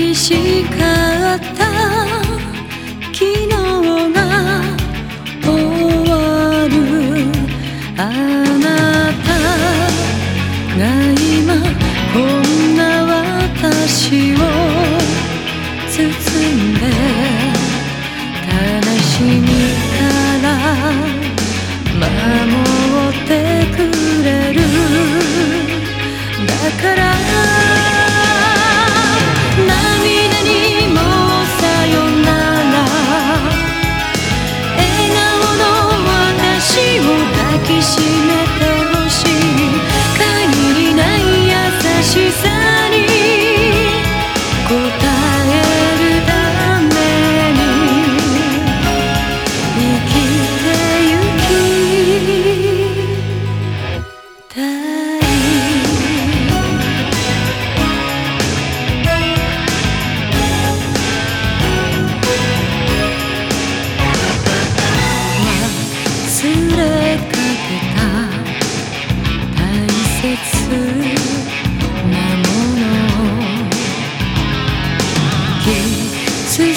寂しかった。昨日が終わる。あなたが今こんな私を包んで悲しみから守愿再